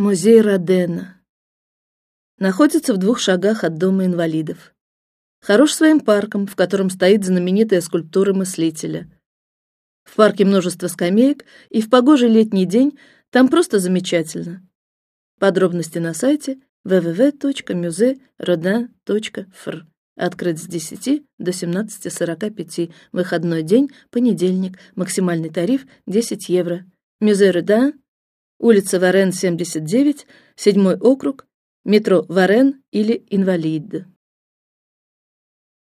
Музей Родена. Находится в двух шагах от дома инвалидов. Хорош своим парком, в котором стоит знаменитая скульптура мыслителя. В парке множество скамеек, и в погожий летний день там просто замечательно. Подробности на сайте www.museerodin.fr. Открыт с 10 до 17:45. Выходной день, понедельник. Максимальный тариф 10 евро. Музей Родин улица Варен, 79, седьмой округ, метро Варен или Инвалид.